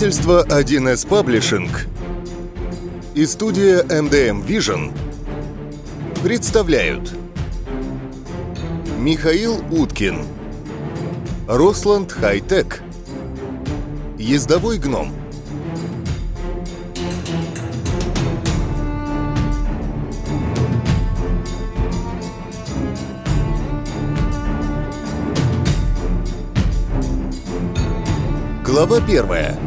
Издательство 1С Паблишинг и студия MDM Vision представляют Михаил Уткин Росланд Хайтек Ездовой гном. Глава первая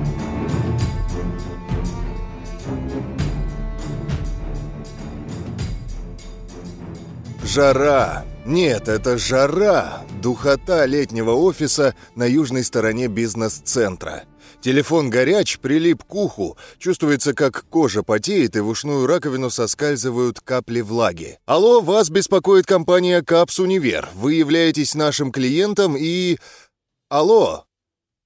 Жара! Нет, это жара! Духота летнего офиса на южной стороне бизнес-центра. Телефон горяч, прилип к уху. Чувствуется, как кожа потеет, и в ушную раковину соскальзывают капли влаги. «Алло, вас беспокоит компания «Капс Универ». Вы являетесь нашим клиентом и... Алло,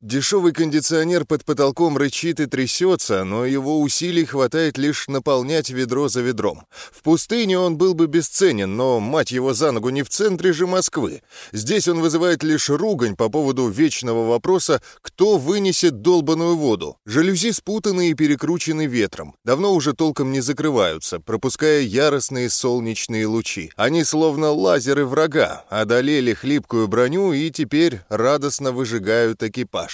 Дешевый кондиционер под потолком рычит и трясется, но его усилий хватает лишь наполнять ведро за ведром. В пустыне он был бы бесценен, но, мать его за ногу, не в центре же Москвы. Здесь он вызывает лишь ругань по поводу вечного вопроса, кто вынесет долбаную воду. Жалюзи спутаны и перекручены ветром. Давно уже толком не закрываются, пропуская яростные солнечные лучи. Они словно лазеры врага, одолели хлипкую броню и теперь радостно выжигают экипаж.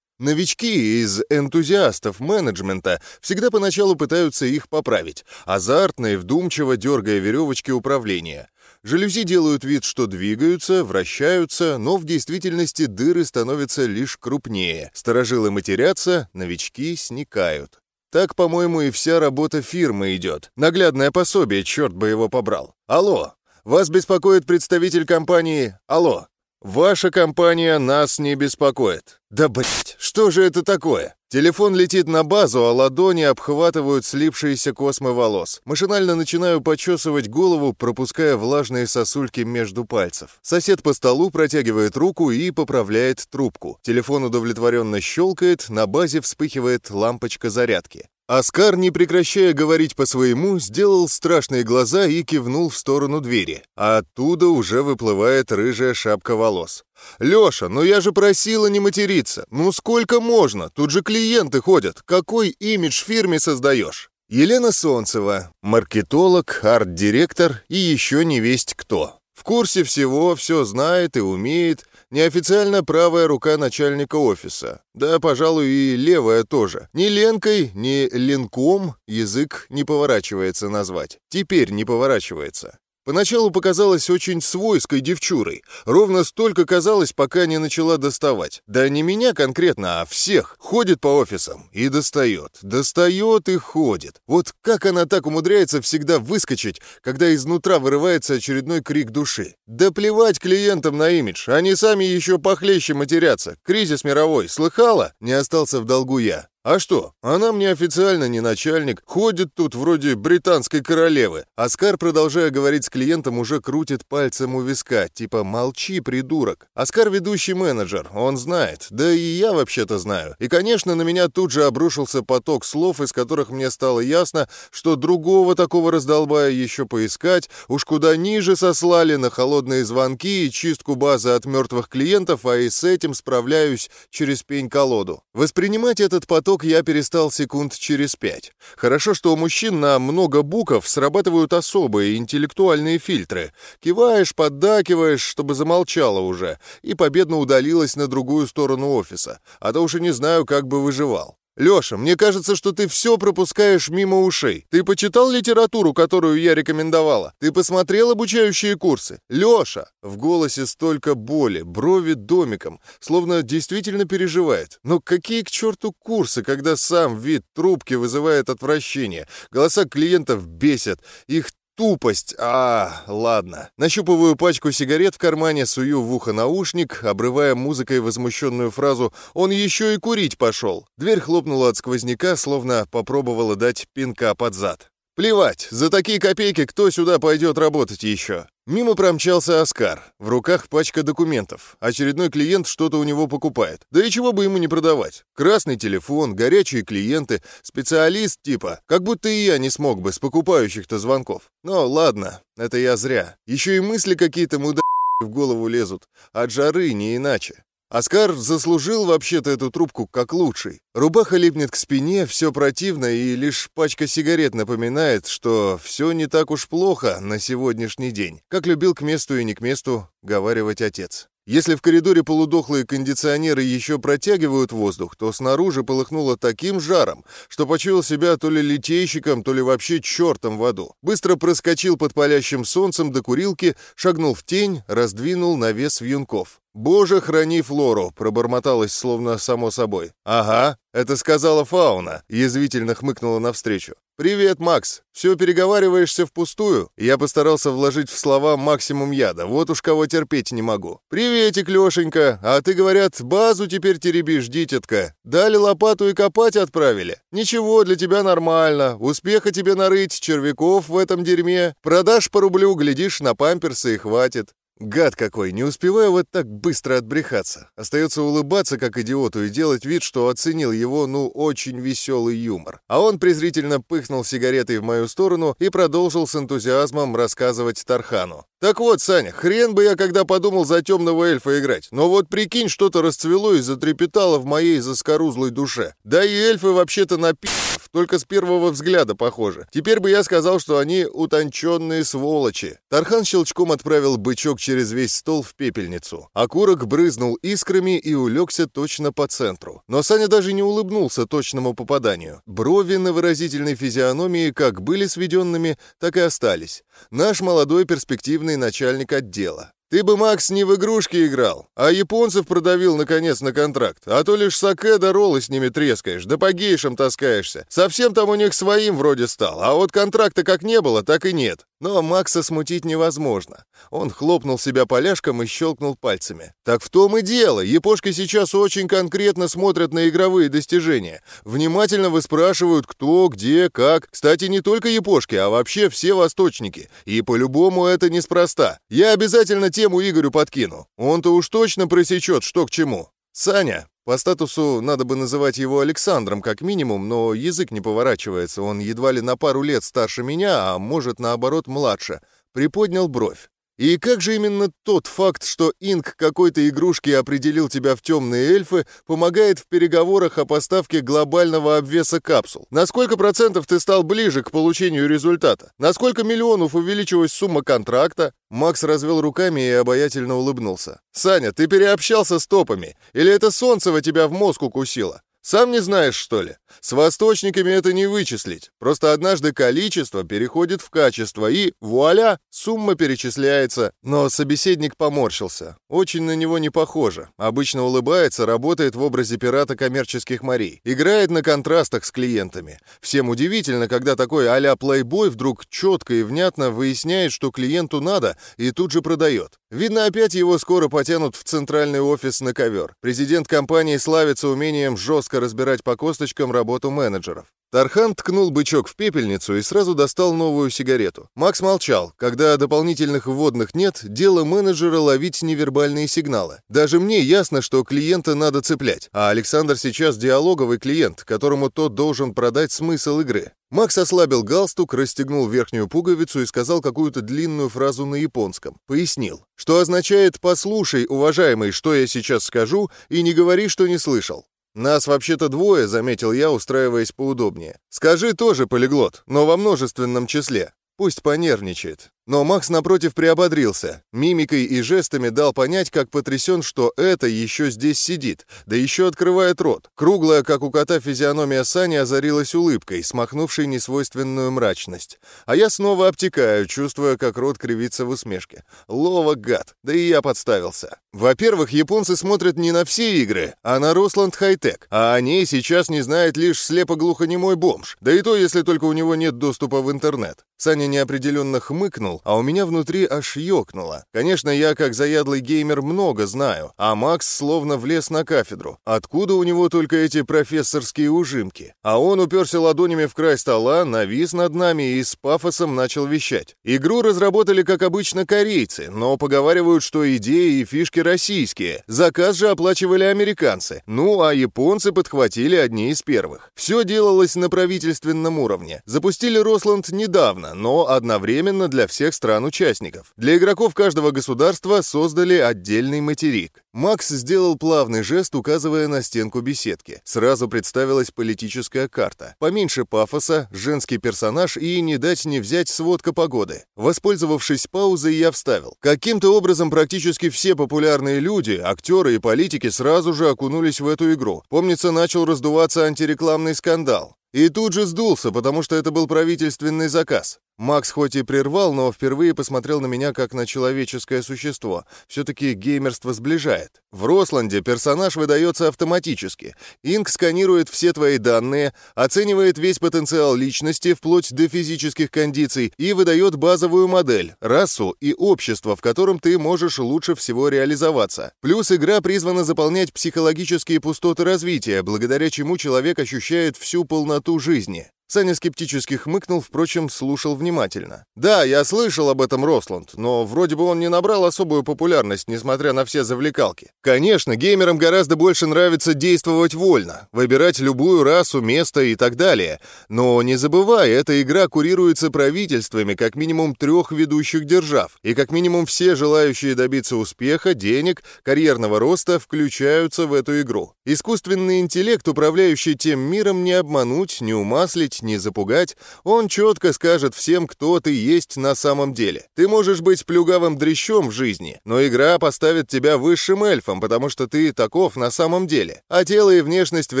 Новички из энтузиастов менеджмента всегда поначалу пытаются их поправить, азартно и вдумчиво дергая веревочки управления. Жалюзи делают вид, что двигаются, вращаются, но в действительности дыры становятся лишь крупнее. Сторожилы матерятся, новички сникают. Так, по-моему, и вся работа фирмы идет. Наглядное пособие, черт бы его побрал. Алло, вас беспокоит представитель компании «Алло». «Ваша компания нас не беспокоит». «Да, блять, что же это такое?» Телефон летит на базу, а ладони обхватывают слипшиеся космы волос. Машинально начинаю почесывать голову, пропуская влажные сосульки между пальцев. Сосед по столу протягивает руку и поправляет трубку. Телефон удовлетворенно щелкает, на базе вспыхивает лампочка зарядки. Оскар, не прекращая говорить по-своему, сделал страшные глаза и кивнул в сторону двери. А оттуда уже выплывает рыжая шапка волос. «Лёша, ну я же просила не материться. Ну сколько можно? Тут же клиенты ходят. Какой имидж фирме создаешь?» Елена Солнцева, маркетолог, арт-директор и еще не весть кто. В курсе всего, все знает и умеет, Неофициально правая рука начальника офиса. Да, пожалуй, и левая тоже. Ни Ленкой, ни Ленком язык не поворачивается назвать. Теперь не поворачивается. Поначалу показалась очень свойской девчурой. Ровно столько казалось, пока не начала доставать. Да не меня конкретно, а всех. Ходит по офисам и достает. Достает и ходит. Вот как она так умудряется всегда выскочить, когда изнутра вырывается очередной крик души. Да плевать клиентам на имидж. Они сами еще похлеще матерятся. Кризис мировой. Слыхала? Не остался в долгу я. А что, она мне официально не начальник, ходит тут вроде британской королевы. Оскар, продолжая говорить с клиентом, уже крутит пальцем у виска, типа «молчи, придурок». Оскар ведущий менеджер, он знает, да и я вообще-то знаю. И, конечно, на меня тут же обрушился поток слов, из которых мне стало ясно, что другого такого раздолбая еще поискать, уж куда ниже сослали на холодные звонки и чистку базы от мертвых клиентов, а и с этим справляюсь через пень-колоду. Воспринимать этот поток Звонок я перестал секунд через пять. Хорошо, что у мужчин на много букв срабатывают особые интеллектуальные фильтры. Киваешь, поддакиваешь, чтобы замолчала уже, и победно удалилась на другую сторону офиса. А то уж и не знаю, как бы выживал. «Лёша, мне кажется, что ты все пропускаешь мимо ушей. Ты почитал литературу, которую я рекомендовала? Ты посмотрел обучающие курсы? Лёша!» В голосе столько боли, брови домиком, словно действительно переживает. Но какие к черту курсы, когда сам вид трубки вызывает отвращение? Голоса клиентов бесят, их Тупость. А, ладно. Нащупываю пачку сигарет в кармане, сую в ухо наушник, обрывая музыкой возмущенную фразу «Он еще и курить пошел». Дверь хлопнула от сквозняка, словно попробовала дать пинка под зад. Плевать, за такие копейки кто сюда пойдет работать еще? Мимо промчался Оскар. В руках пачка документов. Очередной клиент что-то у него покупает. Да и чего бы ему не продавать? Красный телефон, горячие клиенты, специалист типа. Как будто и я не смог бы с покупающих-то звонков. Но ладно, это я зря. Еще и мысли какие-то муда в голову лезут. От жары не иначе. Оскар заслужил вообще-то эту трубку как лучший. Рубаха липнет к спине, все противно, и лишь пачка сигарет напоминает, что все не так уж плохо на сегодняшний день, как любил к месту и не к месту говаривать отец. Если в коридоре полудохлые кондиционеры еще протягивают воздух, то снаружи полыхнуло таким жаром, что почуял себя то ли литейщиком, то ли вообще чертом в аду. Быстро проскочил под палящим солнцем до курилки, шагнул в тень, раздвинул навес вьюнков. «Боже, храни Флору!» — пробормоталось словно само собой. «Ага, это сказала Фауна», — язвительно хмыкнула навстречу. «Привет, Макс. Все переговариваешься впустую?» Я постарался вложить в слова максимум яда. Вот уж кого терпеть не могу. «Приветик, Лешенька. А ты, говорят, базу теперь теребишь, дитятка. Дали лопату и копать отправили. Ничего, для тебя нормально. Успеха тебе нарыть, червяков в этом дерьме. Продашь по рублю, глядишь, на памперсы и хватит. Гад какой, не успеваю вот так быстро отбрехаться. Остается улыбаться, как идиоту, и делать вид, что оценил его, ну, очень веселый юмор. А он презрительно пыхнул сигаретой в мою сторону и продолжил с энтузиазмом рассказывать Тархану. «Так вот, Саня, хрен бы я когда подумал за темного эльфа играть. Но вот прикинь, что-то расцвело и затрепетало в моей заскорузлой душе. Да и эльфы вообще-то на пи***, только с первого взгляда похожи. Теперь бы я сказал, что они утонченные сволочи». Тархан щелчком отправил бычок через весь стол в пепельницу. Окурок брызнул искрами и улегся точно по центру. Но Саня даже не улыбнулся точному попаданию. Брови на выразительной физиономии как были сведенными, так и остались. Наш молодой перспективный начальник отдела. Ты бы, Макс, не в игрушки играл, а японцев продавил, наконец, на контракт. А то лишь саке да роллы с ними трескаешь, да по гейшам таскаешься. Совсем там у них своим вроде стал, а вот контракта как не было, так и нет. Но Макса смутить невозможно. Он хлопнул себя поляшком и щелкнул пальцами. Так в том и дело. Япошки сейчас очень конкретно смотрят на игровые достижения. Внимательно выспрашивают, кто, где, как. Кстати, не только япошки, а вообще все восточники. И по-любому это неспроста. Я обязательно тему Игорю подкину. Он-то уж точно просечет, что к чему. Саня, по статусу надо бы называть его Александром как минимум, но язык не поворачивается, он едва ли на пару лет старше меня, а может, наоборот, младше. Приподнял бровь. И как же именно тот факт, что Инк какой-то игрушки определил тебя в темные эльфы, помогает в переговорах о поставке глобального обвеса капсул? На сколько процентов ты стал ближе к получению результата? На сколько миллионов увеличилась сумма контракта? Макс развел руками и обаятельно улыбнулся. «Саня, ты переобщался с топами? Или это Солнцево тебя в мозг укусило? Сам не знаешь, что ли? С восточниками это не вычислить. Просто однажды количество переходит в качество, и вуаля, сумма перечисляется. Но собеседник поморщился. Очень на него не похоже. Обычно улыбается, работает в образе пирата коммерческих морей. Играет на контрастах с клиентами. Всем удивительно, когда такой а-ля плейбой вдруг четко и внятно выясняет, что клиенту надо, и тут же продает. Видно, опять его скоро потянут в центральный офис на ковер. Президент компании славится умением жестко разбирать по косточкам работу менеджеров. Тархан ткнул бычок в пепельницу и сразу достал новую сигарету. Макс молчал. Когда дополнительных вводных нет, дело менеджера ловить невербальные сигналы. Даже мне ясно, что клиента надо цеплять, а Александр сейчас диалоговый клиент, которому тот должен продать смысл игры. Макс ослабил галстук, расстегнул верхнюю пуговицу и сказал какую-то длинную фразу на японском. Пояснил, что означает «послушай, уважаемый, что я сейчас скажу, и не говори, что не слышал». «Нас вообще-то двое», — заметил я, устраиваясь поудобнее. «Скажи тоже полиглот, но во множественном числе. Пусть понервничает». Но Макс, напротив, приободрился. Мимикой и жестами дал понять, как потрясен, что это еще здесь сидит, да еще открывает рот. Круглая, как у кота, физиономия Сани озарилась улыбкой, смахнувшей несвойственную мрачность. А я снова обтекаю, чувствуя, как рот кривится в усмешке. Лова, гад, да и я подставился. Во-первых, японцы смотрят не на все игры, а на Росланд Хайтек, а о ней сейчас не знает лишь слепо-глухонемой бомж, да и то, если только у него нет доступа в интернет. Саня неопределенно хмыкнул, а у меня внутри аж ёкнуло. Конечно, я, как заядлый геймер, много знаю, а Макс словно влез на кафедру. Откуда у него только эти профессорские ужимки? А он уперся ладонями в край стола, навис над нами и с пафосом начал вещать. Игру разработали, как обычно, корейцы, но поговаривают, что идеи и фишки российские. Заказ же оплачивали американцы. Ну, а японцы подхватили одни из первых. Все делалось на правительственном уровне. Запустили Росланд недавно, но одновременно для всех всех стран-участников. Для игроков каждого государства создали отдельный материк. Макс сделал плавный жест, указывая на стенку беседки. Сразу представилась политическая карта. Поменьше пафоса, женский персонаж и не дать не взять сводка погоды. Воспользовавшись паузой, я вставил. Каким-то образом практически все популярные люди, актеры и политики сразу же окунулись в эту игру. Помнится, начал раздуваться антирекламный скандал. И тут же сдулся, потому что это был правительственный заказ. Макс хоть и прервал, но впервые посмотрел на меня как на человеческое существо. Все-таки геймерство сближает. В Росланде персонаж выдается автоматически. Инк сканирует все твои данные, оценивает весь потенциал личности вплоть до физических кондиций и выдает базовую модель, расу и общество, в котором ты можешь лучше всего реализоваться. Плюс игра призвана заполнять психологические пустоты развития, благодаря чему человек ощущает всю полноту жизни. Саня скептически хмыкнул, впрочем, слушал внимательно. «Да, я слышал об этом Росланд, но вроде бы он не набрал особую популярность, несмотря на все завлекалки. Конечно, геймерам гораздо больше нравится действовать вольно, выбирать любую расу, место и так далее. Но не забывай, эта игра курируется правительствами как минимум трех ведущих держав, и как минимум все желающие добиться успеха, денег, карьерного роста включаются в эту игру. Искусственный интеллект, управляющий тем миром, не обмануть, не умаслить, удивить, не запугать, он четко скажет всем, кто ты есть на самом деле. Ты можешь быть плюгавым дрящом в жизни, но игра поставит тебя высшим эльфом, потому что ты таков на самом деле. А тело и внешность в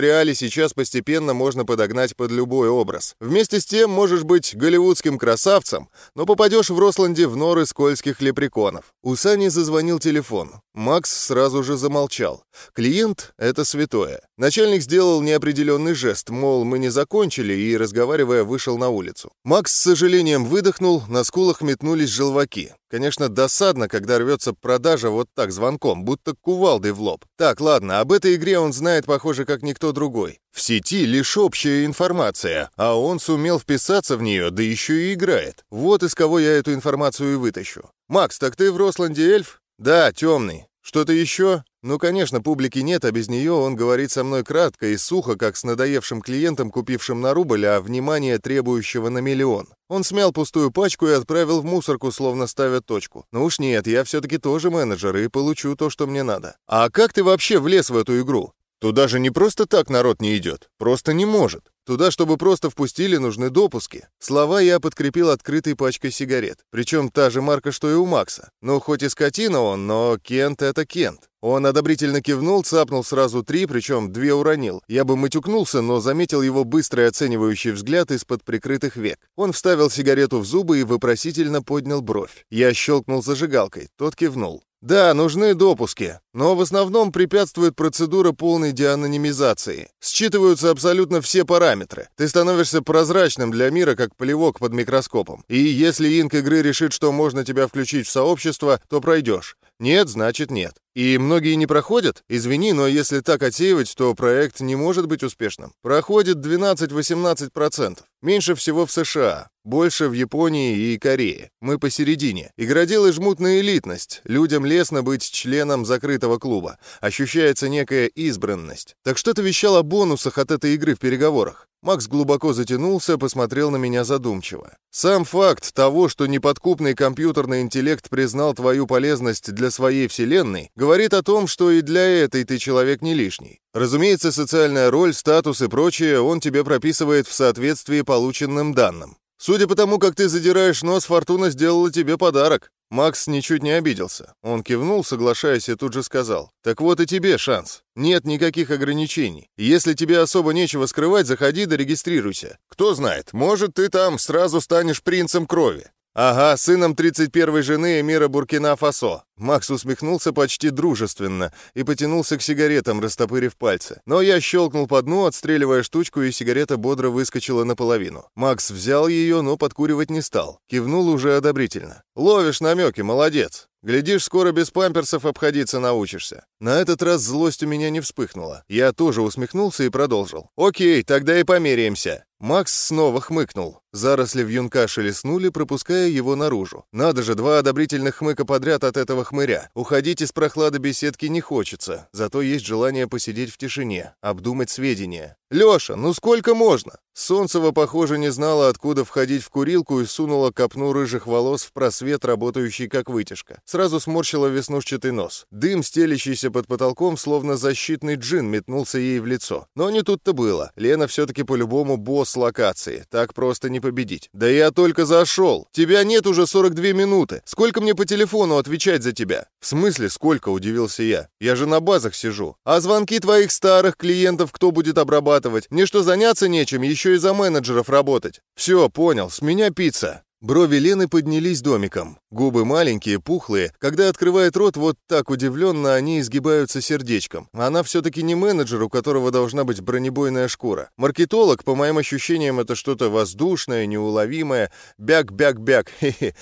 реале сейчас постепенно можно подогнать под любой образ. Вместе с тем можешь быть голливудским красавцем, но попадешь в Росланде в норы скользких лепреконов. У Сани зазвонил телефон. Макс сразу же замолчал. Клиент — это святое. Начальник сделал неопределенный жест, мол, мы не закончили, и, разговаривая, вышел на улицу. Макс с сожалением выдохнул, на скулах метнулись желваки. Конечно, досадно, когда рвется продажа вот так звонком, будто кувалдой в лоб. Так, ладно, об этой игре он знает, похоже, как никто другой. В сети лишь общая информация, а он сумел вписаться в нее, да еще и играет. Вот из кого я эту информацию и вытащу. «Макс, так ты в Росланде эльф?» «Да, темный. Что-то еще?» «Ну, конечно, публики нет, а без нее он говорит со мной кратко и сухо, как с надоевшим клиентом, купившим на рубль, а внимание требующего на миллион. Он смял пустую пачку и отправил в мусорку, словно ставя точку. Ну уж нет, я все-таки тоже менеджер и получу то, что мне надо. А как ты вообще влез в эту игру? Туда же не просто так народ не идет, просто не может. Туда, чтобы просто впустили, нужны допуски. Слова я подкрепил открытой пачкой сигарет. Причем та же марка, что и у Макса. Ну, хоть и скотина он, но Кент — это Кент. Он одобрительно кивнул, цапнул сразу три, причем две уронил. Я бы матюкнулся, но заметил его быстрый оценивающий взгляд из-под прикрытых век. Он вставил сигарету в зубы и вопросительно поднял бровь. Я щелкнул зажигалкой, тот кивнул. Да, нужны допуски, но в основном препятствует процедура полной деанонимизации. Считываются абсолютно все параметры. Ты становишься прозрачным для мира, как плевок под микроскопом. И если инк игры решит, что можно тебя включить в сообщество, то пройдешь. Нет, значит нет. И многие не проходят? Извини, но если так отсеивать, то проект не может быть успешным. Проходит 12-18%. Меньше всего в США, больше в Японии и Корее. Мы посередине. Игроделы жмут на элитность. Людям лестно быть членом закрытого клуба. Ощущается некая избранность. Так что ты вещал о бонусах от этой игры в переговорах? Макс глубоко затянулся, посмотрел на меня задумчиво. «Сам факт того, что неподкупный компьютерный интеллект признал твою полезность для своей вселенной, говорит о том, что и для этой ты человек не лишний. Разумеется, социальная роль, статус и прочее он тебе прописывает в соответствии полученным данным. Судя по тому, как ты задираешь нос, Фортуна сделала тебе подарок. Макс ничуть не обиделся. Он кивнул, соглашаясь, и тут же сказал. «Так вот и тебе шанс. Нет никаких ограничений. Если тебе особо нечего скрывать, заходи да регистрируйся. Кто знает, может, ты там сразу станешь принцем крови. Ага, сыном 31-й жены эмира Буркина-Фасо. Макс усмехнулся почти дружественно и потянулся к сигаретам, растопырив пальцы. Но я щелкнул по дну, отстреливая штучку, и сигарета бодро выскочила наполовину. Макс взял ее, но подкуривать не стал. Кивнул уже одобрительно. «Ловишь намеки, молодец. Глядишь, скоро без памперсов обходиться научишься. На этот раз злость у меня не вспыхнула. Я тоже усмехнулся и продолжил. Окей, тогда и померяемся. Макс снова хмыкнул. Заросли вьюнка шелестнули, пропуская его наружу. Надо же, два одобрительных хмыка подряд от этого хмыря. Уходить из прохлады беседки не хочется, зато есть желание посидеть в тишине, обдумать сведения. «Лёша, ну сколько можно?» Солнцева, похоже, не знала, откуда входить в курилку и сунула копну рыжих волос в просвет, работающий как вытяжка. Сразу сморщила веснушчатый нос. Дым, стелящийся под потолком, словно защитный джин, метнулся ей в лицо. Но не тут-то было. Лена все-таки по-любому босс локации. Так просто не победить. «Да я только зашел. Тебя нет уже 42 минуты. Сколько мне по телефону отвечать за тебя?» «В смысле сколько?» – удивился я. «Я же на базах сижу. А звонки твоих старых клиентов кто будет обрабатывать? Мне что, заняться нечем? Еще и за менеджеров работать. Все, понял, с меня пицца». Брови Лены поднялись домиком. Губы маленькие, пухлые. Когда открывает рот, вот так удивленно они изгибаются сердечком. Она все-таки не менеджер, у которого должна быть бронебойная шкура. Маркетолог, по моим ощущениям, это что-то воздушное, неуловимое. Бяк-бяк-бяк.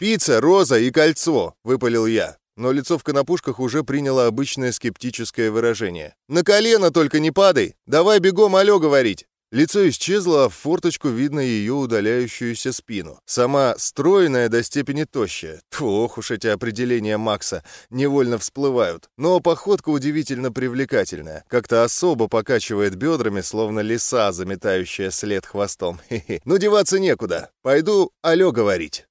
«Пицца, роза и кольцо», — выпалил я. Но лицо в конопушках уже приняло обычное скептическое выражение. «На колено только не падай! Давай бегом алё говорить!» Лицо исчезло, а в форточку видно ее удаляющуюся спину. Сама стройная до степени тощая. Тьфу, уж эти определения Макса невольно всплывают. Но походка удивительно привлекательная. Как-то особо покачивает бедрами, словно лиса, заметающая след хвостом. Хе -хе. Ну, деваться некуда. Пойду алё говорить.